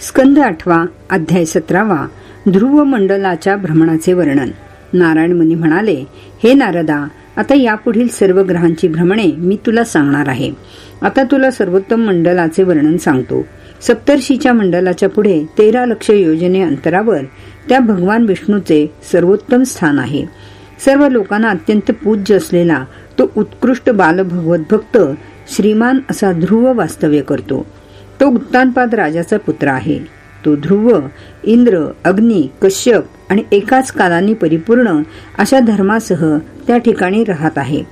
स्कंद आठवा अध्याय सतरावा ध्रुव मंडलाच्या भ्रमणाचे वर्णन. नारायण मुनी म्हणाले हे नारदा आता यापुढील सर्व ग्रहांची भ्रमणे मी तुला सांगणार आहे. आता तुला सर्वोत्तम मंडलाचे वर्णन सांगतो. सप्तर्षीच्या मंडलाच्या पुढे तेरा लक्ष योजने अंतरावर त्या भगवान विष्णूचे सर्वोत्तम स्थान आहे. सर्व लोकांना अत्यंत पूज्य असलेला तो उत्कृष्ट बालभगवत भक्त श्रीमान असा ध्रुव वास्तव्य करतो. तो उत्तानपाद राजाचा पुत्र आहे. तो ध्रुव इंद्र अग्नी कश्यप आणि एकाच कालाने परिपूर्ण अशा धर्मासह त्या ठिकाणी राहत आहे.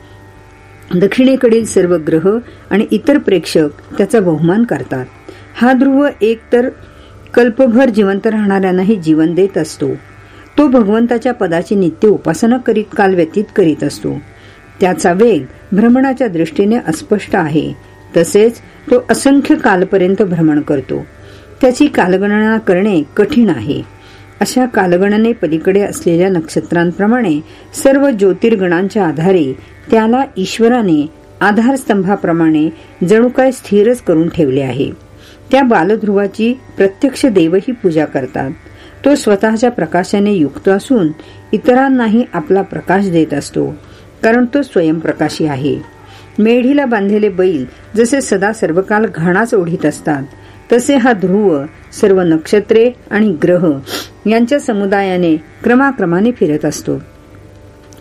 दक्षिणेकडील सर्व ग्रह आणि इतर प्रेक्षक त्याचा बहुमान करतात. हा ध्रुव एक तर कल्पभर जिवंत राहणाऱ्यांनाही जीवन देत असतो. तो भगवंताच्या पदाची नित्य उपासना करीत काल व्यतीत करीत असतो. त्याचा वेग भ्रमणाच्या दृष्टीने अस्पष्ट आहे. तसेच तो असंख्य कालपर्यंत भ्रमण करतो. त्याची कालगणना करणे कठीण आहे. अशा कालगणने पलीकडे असलेल्या नक्षत्रांप्रमाणे सर्व ज्योतिर्गणांच्या आधारे त्याला ईश्वराने आधारस्तंभाप्रमाणे जणू काय स्थिरच करून ठेवले आहे. त्या बालध्रुवाची प्रत्यक्ष देवही पूजा करतात. तो स्वतःच्या प्रकाशाने युक्त असून इतरांनाही आपला प्रकाश देत असतो कारण तो स्वयंप्रकाशी आहे. मेढीला बांधलेले बैल जसे सदा सर्वकाल घाणाच ओढीत असतात तसे हा ध्रुव सर्व नक्षत्रे आणि ग्रह यांच्या समुदायाने क्रमाक्रमाने फिरत असतो.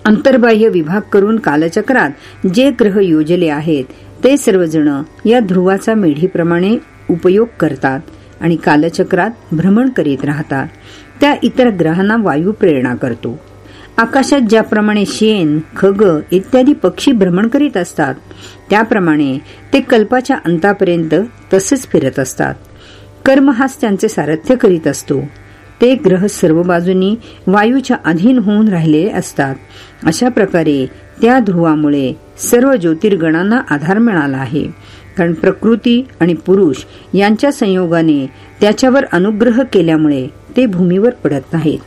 अंतर्बाह्य विभाग करून कालचक्रात जे ग्रह योजले आहेत ते सर्वजण या ध्रुवाचा मेढीप्रमाणे उपयोग करतात आणि कालचक्रात भ्रमण करीत राहतात. त्या इतर ग्रहांना वायू प्रेरणा करतो. आकाशात ज्याप्रमाणे शेन खग इत्यादी पक्षी भ्रमण करीत असतात त्याप्रमाणे ते कल्पाच्या अंतापर्यंत तसेच फिरत असतात. कर्म हाच त्यांचे सारथ्य करीत असतो. ते ग्रह सर्व बाजूनी वायूच्या अधीन होऊन राहिलेले असतात. अशा प्रकारे त्या ध्रुवामुळे सर्व ज्योतिर्गणांना आधार मिळाला आहे. कारण प्रकृती आणि पुरुष यांच्या संयोगाने त्याच्यावर अनुग्रह केल्यामुळे ते भूमीवर पडत नाहीत.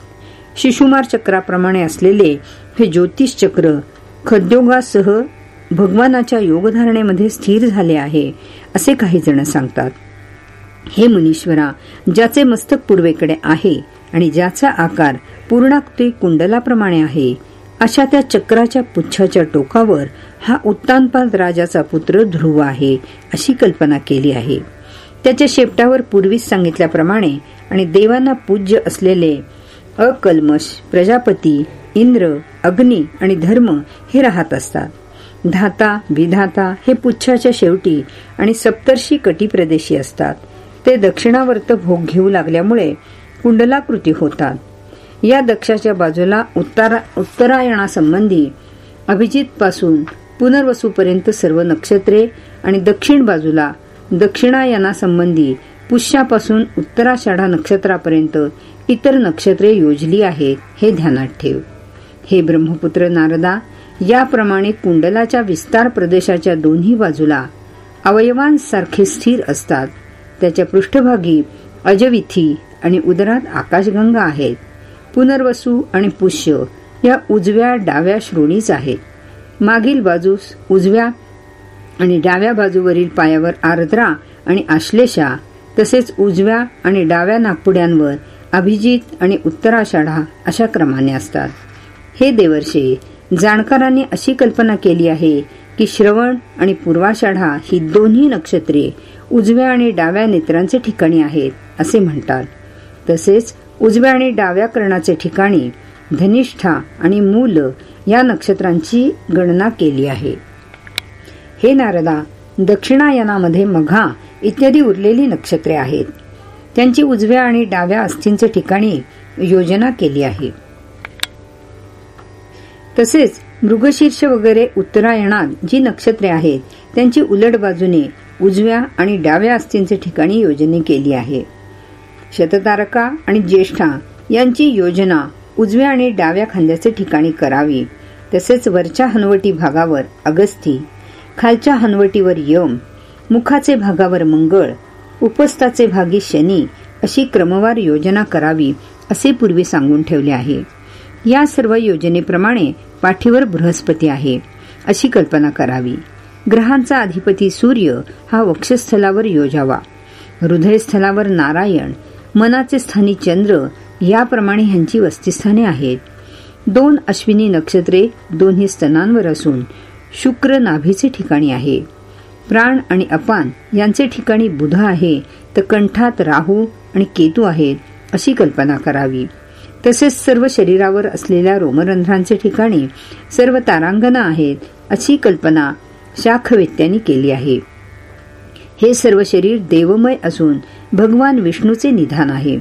शिशुमार चक्राप्रमाणे असलेले हे ज्योतिष चक्र खद्योगासह भगवानाच्या योगधारणेमध्ये स्थिर झाले आहे असे काही जण सांगतात. हे मुनीश्वरा ज्याचे मस्तक पूर्वेकडे आहे आणि ज्याचा आकार पूर्णाक्ती कुंडलाप्रमाणे आहे अशा त्या चक्राच्या पुच्छाच्या टोकावर हा उत्तानपाद राजाचा पुत्र ध्रुव आहे अशी कल्पना केली आहे. त्याच्या शेपटावर पूर्वीच सांगितल्याप्रमाणे आणि देवांना पूज्य असलेले अकल्मश प्रजापती इंद्र अग्नी आणि धर्म हे राहत असतात. धाता विधाता हे पुच्छाच्या शेवटी आणि सप्तर्षी कटी प्रदेशी असतात. ते दक्षिणावर्त भोग घेऊ लागल्यामुळे कुंडलाकृती होतात. या दक्षाच्या बाजूला उत्तरा उत्तरायणासंबंधी अभिजित पासून पुनर्वसूपर्यंत सर्व नक्षत्रे आणि दक्षिण बाजूला दक्षिणायनासंबंधी पुष्यापासून उत्तराषाढा नक्षत्रापर्यंत इतर नक्षत्रे योजली आहेत हे ध्यानात ठेव. हे ब्रह्मपुत्र नारदा याप्रमाणे कुंडलाच्या विस्तार प्रदेशाच्या दोन्ही बाजूला अवयवांसारखे स्थिर असतात. त्याच्या पृष्ठभागी अजविथी आणि उदरात आकाशगंगा आहेत. पुनर्वसू आणि पुष्य या उजव्या डाव्या श्रोणीच आहेत. मागील बाजूस उजव्या आणि डाव्या बाजूवरील पायावर आर्द्रा आणि आश्लेषा तसेच उजव्या आणि डाव्या नागपुड्यांवर अभिजित आणि उत्तराषाढा अशा क्रमाने असतात. हे देवर्षे जाणकारांनी अशी कल्पना केली आहे की श्रवण आणि पूर्वाषाढा ही दोन्ही नक्षत्रे उजव्या आणि डाव्या नेत्रांचे ठिकाणी आहेत असे म्हणतात. तसेच उजव्या आणि डाव्या कर्णाचे ठिकाणी धनिष्ठा आणि मूल या नक्षत्रांची गणना केली आहे. हे नारदा दक्षिणायनामध्ये मघा इत्यादी उरलेली नक्षत्रे आहेत. त्यांची उजव्या आणि डाव्या अस्थींचे ठिकाणी योजना केली आहे. तसेच मृगशीर्ष वगैरे उत्तरायणात जी नक्षत्रे आहेत त्यांची उलट बाजूने उजव्या आणि डाव्या अस्थींचे ठिकाणी योजना केली आहे. शततारका आणि ज्येष्ठा यांची योजना उजव्या आणि डाव्या खांद्याचे ठिकाणी करावी. तसेच वरच्या हनवटी भागावर अगस्ती खालच्या हनवटीवर यम मुखाचे भागावर मंगळ उपस्थाचे भागी शनी अशी क्रमवार योजना करावी असे पूर्वी सांगून ठेवले आहे. या सर्व योजनेप्रमाणे पाठीवर बृहस्पती आहे अशी कल्पना करावी. ग्रहांचा अधिपती सूर्य हा वक्षस्थलावर योजावा. हृदयस्थलावर नारायण मनाचे स्थानी चंद्र याप्रमाणे ह्यांची वस्तीस्थाने आहेत. दोन अश्विनी नक्षत्रे दोन्ही स्तनांवर असून शुक्र नाभीचे ठिकाणी आहे. प्राण आणि अपान यांचे ठिकाणी बुध आहे तर कंठात राहू आणि केतू आहेत अशी कल्पना करावी. तसेच सर्व शरीरावर असलेल्या रोमरंध्रांचे ठिकाणी सर्व तारांगना आहेत अशी कल्पना शाखवेत्यांनी केली आहे. हे सर्व शरीर देवमय असून भगवान विष्णूचे निधान आहे.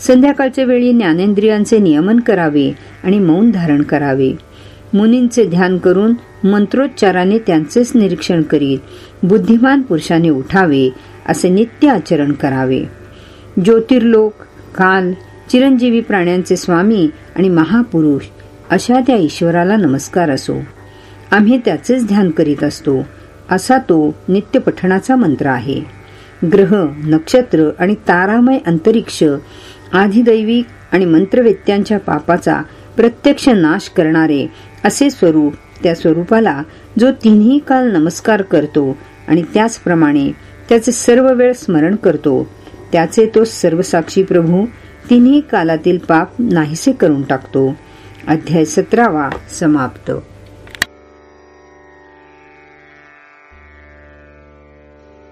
संध्याकाळच्या वेळी ज्ञानेंद्रियांचे नियमन करावे आणि मौन धारण करावे. मुनींचे ध्यान करून मंत्रोच्चाराने त्यांचेच निरीक्षण करीत बुद्धिमान पुरुषाने उठावे असे नित्य आचरण करावे. ज्योतिर्लोक काल चिरंजीवी प्राण्यांचे स्वामी आणि महापुरुष अशा त्या ईश्वराला नमस्कार असो. आम्ही त्याचेच ध्यान करीत असतो असा तो नित्य पठणाचा मंत्र आहे. ग्रह नक्षत्र आणि तारामय अंतरिक्ष आधिदैविक आणि मंत्रवेत्यांच्या पापाचा प्रत्यक्ष नाश करणारे असे स्वरूप त्या स्वरूपाला जो तिन्ही काल नमस्कार करतो आणि त्याचप्रमाणे त्याचे सर्व वेळ स्मरण करतो त्याचे तो सर्वसाक्षी प्रभू तिन्ही कालातील पाप नाहीसे करून टाकतो. अध्याय सतरावा समाप्त.